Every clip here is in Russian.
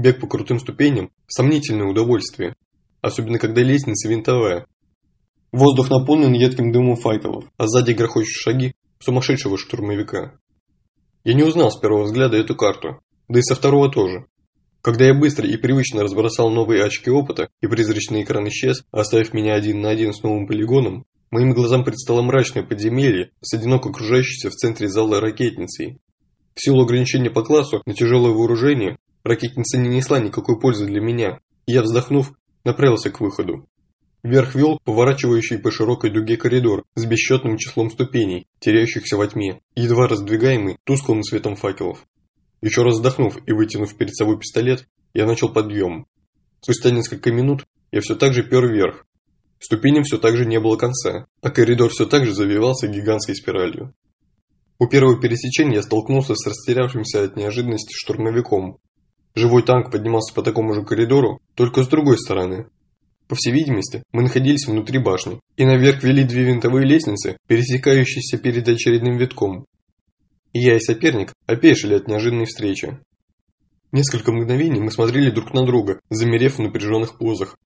Бег по крутым ступеням – сомнительное удовольствие, особенно когда лестница винтовая. Воздух наполнен едким дымом факелов, а сзади грохочут шаги сумасшедшего штурмовика. Я не узнал с первого взгляда эту карту, да и со второго тоже. Когда я быстро и привычно разбросал новые очки опыта, и призрачный экран исчез, оставив меня один на один с новым полигоном, моим глазам предстало мрачное подземелье с одиноко окружающейся в центре зала ракетницей. В силу ограничения по классу на тяжелое вооружение, ракетница не несла никакой пользы для меня, и я, вздохнув, направился к выходу. Вверх вел поворачивающий по широкой дуге коридор с бесчетным числом ступеней, теряющихся во тьме, едва раздвигаемый тусклым светом факелов. Еще раз вздохнув и вытянув перед собой пистолет, я начал подъем. Спустя несколько минут я все так же пер вверх. Ступеням все так же не было конца, а коридор все так же завивался гигантской спиралью. У первого пересечения я столкнулся с растерявшимся от неожиданности штурмовиком. Живой танк поднимался по такому же коридору, только с другой стороны. По всей видимости, мы находились внутри башни, и наверх вели две винтовые лестницы, пересекающиеся перед очередным витком. Я и соперник опешили от неожиданной встречи. Несколько мгновений мы смотрели друг на друга, замерев в напряженных позах.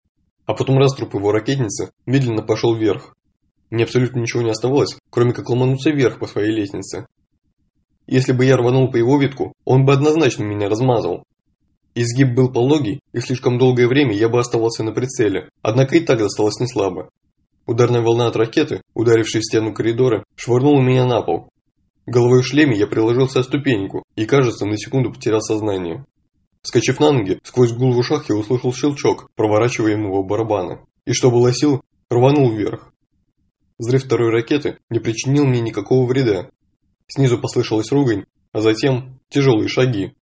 А потом раструб его ракетницы медленно пошел вверх. Мне абсолютно ничего не оставалось, кроме как ломануться вверх по своей лестнице. Если бы я рванул по его витку, он бы однозначно меня размазал. Изгиб был пологий, и слишком долгое время я бы оставался на прицеле, однако и так досталось не слабо. Ударная волна от ракеты, ударившей в стену коридора, швырнула меня на пол, Головой в шлеме я приложился о ступеньку и, кажется, на секунду потерял сознание. Вскочив на ноги, сквозь гул в ушах я услышал щелчок проворачиваемого барабана. И что было сил, рванул вверх. Взрыв второй ракеты не причинил мне никакого вреда. Снизу послышалась ругань, а затем тяжелые шаги.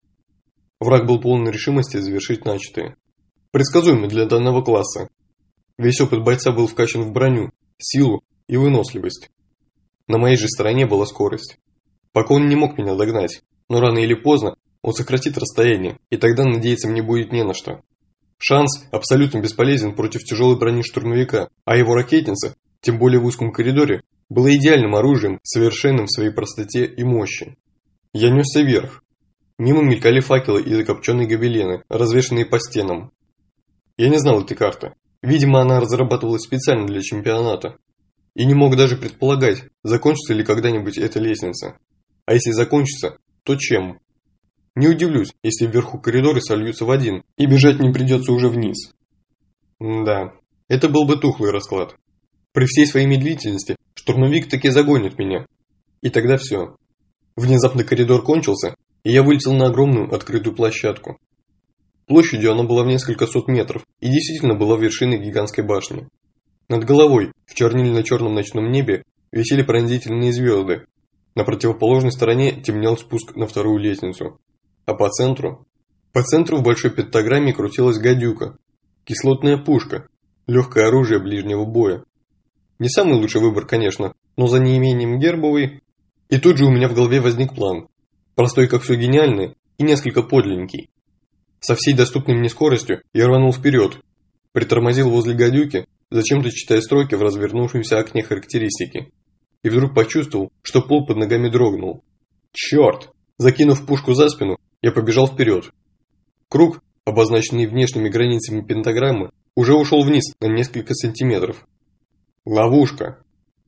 Враг был полон решимости завершить начатое. Предсказуемо для данного класса. Весь опыт бойца был вкачан в броню, силу и выносливость. На моей же стороне была скорость. Пока он не мог меня догнать, но рано или поздно он сократит расстояние, и тогда надеяться мне будет не на что. Шанс абсолютно бесполезен против тяжелой брони штурмовика, а его ракетница, тем более в узком коридоре, была идеальным оружием, совершенным в своей простоте и мощи. Я несся вверх. Мимо мелькали факелы и закопченные гобелены, развешанные по стенам. Я не знал этой карты. Видимо, она разрабатывалась специально для чемпионата. И не мог даже предполагать, закончится ли когда-нибудь эта лестница. А если закончится, то чем? Не удивлюсь, если вверху коридоры сольются в один, и бежать не придется уже вниз. да, это был бы тухлый расклад. При всей своей медлительности штурмовик таки загонит меня. И тогда все. Внезапно коридор кончился, и я вылетел на огромную открытую площадку. Площадью она была в несколько сот метров и действительно была вершиной гигантской башни. Над головой, в чернильно-черном ночном небе, висели пронзительные звезды, на противоположной стороне темнел спуск на вторую лестницу. А по центру? По центру в большой пентаграмме крутилась гадюка. Кислотная пушка. Легкое оружие ближнего боя. Не самый лучший выбор, конечно, но за неимением гербовой. И тут же у меня в голове возник план. Простой, как все гениальный, и несколько подлинненький. Со всей доступной мне скоростью я рванул вперед. Притормозил возле гадюки, зачем-то читая строки в развернувшемся окне характеристики и вдруг почувствовал, что пол под ногами дрогнул. Черт! Закинув пушку за спину, я побежал вперед. Круг, обозначенный внешними границами пентаграммы, уже ушел вниз на несколько сантиметров. Ловушка.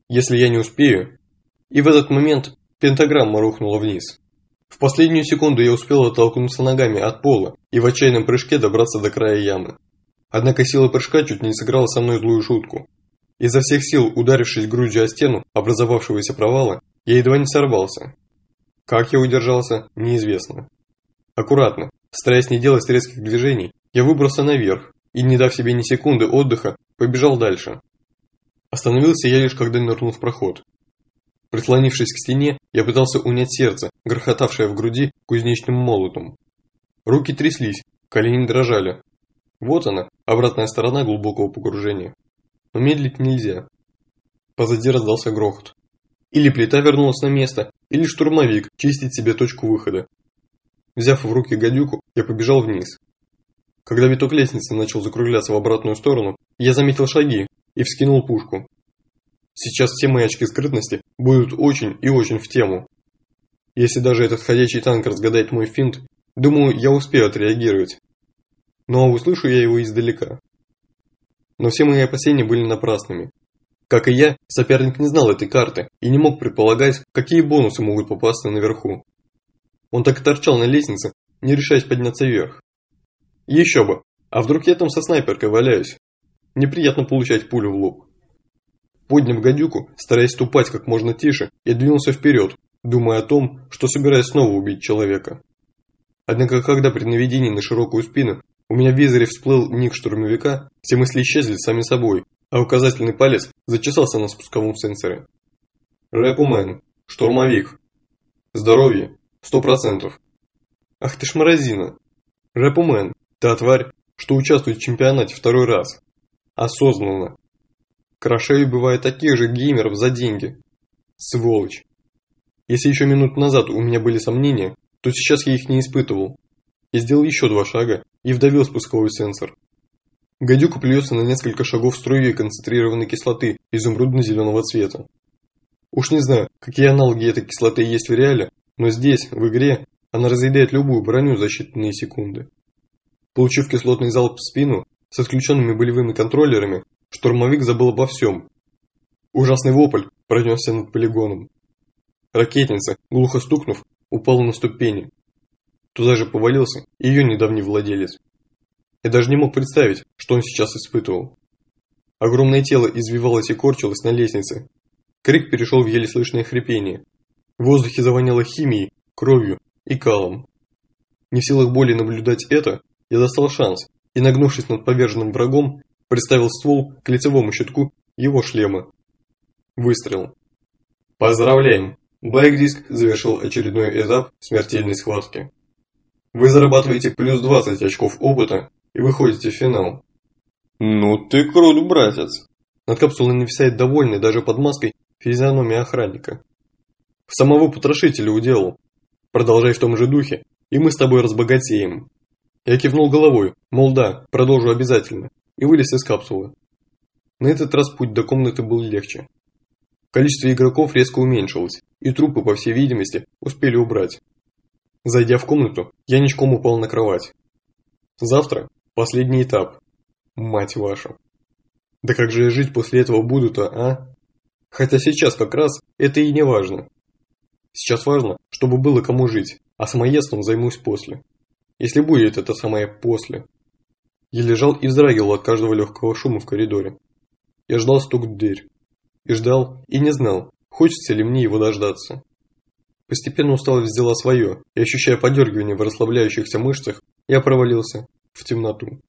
Если я не успею... И в этот момент пентаграмма рухнула вниз. В последнюю секунду я успел оттолкнуться ногами от пола и в отчаянном прыжке добраться до края ямы. Однако сила прыжка чуть не сыграла со мной злую шутку. Изо всех сил, ударившись грудью о стену образовавшегося провала, я едва не сорвался. Как я удержался, неизвестно. Аккуратно, стараясь не делать резких движений, я выбрался наверх и, не дав себе ни секунды отдыха, побежал дальше. Остановился я лишь когда нырнул в проход. Прислонившись к стене, я пытался унять сердце, грохотавшее в груди кузнечным молотом. Руки тряслись, колени дрожали. Вот она, обратная сторона глубокого погружения но медлить нельзя. Позади раздался грохот. Или плита вернулась на место, или штурмовик чистит себе точку выхода. Взяв в руки гадюку, я побежал вниз. Когда виток лестницы начал закругляться в обратную сторону, я заметил шаги и вскинул пушку. Сейчас все мои очки скрытности будут очень и очень в тему. Если даже этот ходячий танк разгадает мой финт, думаю, я успею отреагировать. но услышу я его издалека. Но все мои опасения были напрасными. Как и я, соперник не знал этой карты и не мог предполагать, какие бонусы могут попасться наверху. Он так и торчал на лестнице, не решаясь подняться вверх. Еще бы, а вдруг я там со снайперкой валяюсь? Неприятно получать пулю в лоб. Подняв гадюку, стараясь ступать как можно тише, я двинулся вперед, думая о том, что собираюсь снова убить человека. Однако, когда при наведении на широкую спину у меня в визоре всплыл ник штурмовика, все мысли исчезли сами собой, а указательный палец зачесался на спусковом сенсоре. Рэпумен, штурмовик. Здоровье, сто процентов. Ах ты ж морозина. Рэпумен, та тварь, что участвует в чемпионате второй раз. Осознанно. Крошею бывает таких же геймеров за деньги. Сволочь. Если еще минут назад у меня были сомнения, то сейчас я их не испытывал. Я сделал еще два шага и вдавил спусковой сенсор. Гадюка плюется на несколько шагов струей концентрированной кислоты изумрудно-зеленого цвета. Уж не знаю, какие аналоги этой кислоты есть в реале, но здесь, в игре, она разъедает любую броню за считанные секунды. Получив кислотный залп в спину, с отключенными болевыми контроллерами, штурмовик забыл обо всем. Ужасный вопль пронесся над полигоном. Ракетница, глухо стукнув, упала на ступени. Туда же повалился ее недавний владелец. Я даже не мог представить, что он сейчас испытывал. Огромное тело извивалось и корчилось на лестнице. Крик перешел в еле слышное хрипение. В воздухе завоняло химией, кровью и калом. Не в силах более наблюдать это, я достал шанс и, нагнувшись над поверженным врагом, приставил ствол к лицевому щитку его шлема. Выстрел. Поздравляем! Блэкдиск завершил очередной этап смертельной схватки. Вы зарабатываете плюс 20 очков опыта и выходите в финал. Ну ты крут, братец. Над капсулой нависает довольный даже под маской физиономия охранника. В самого потрошителя уделал. Продолжай в том же духе, и мы с тобой разбогатеем. Я кивнул головой, мол да, продолжу обязательно, и вылез из капсулы. На этот раз путь до комнаты был легче. Количество игроков резко уменьшилось, и трупы, по всей видимости, успели убрать. Зайдя в комнату, я ничком упал на кровать. Завтра последний этап. Мать вашу. Да как же я жить после этого буду-то, а? Хотя сейчас как раз это и не важно. Сейчас важно, чтобы было кому жить, а самоедством займусь после. Если будет это самое «после». Я лежал и вздрагивал от каждого легкого шума в коридоре. Я ждал стук в дверь. И ждал, и не знал, хочется ли мне его дождаться. Постепенно усталость взяла свое, и ощущая подергивание в расслабляющихся мышцах, я провалился в темноту.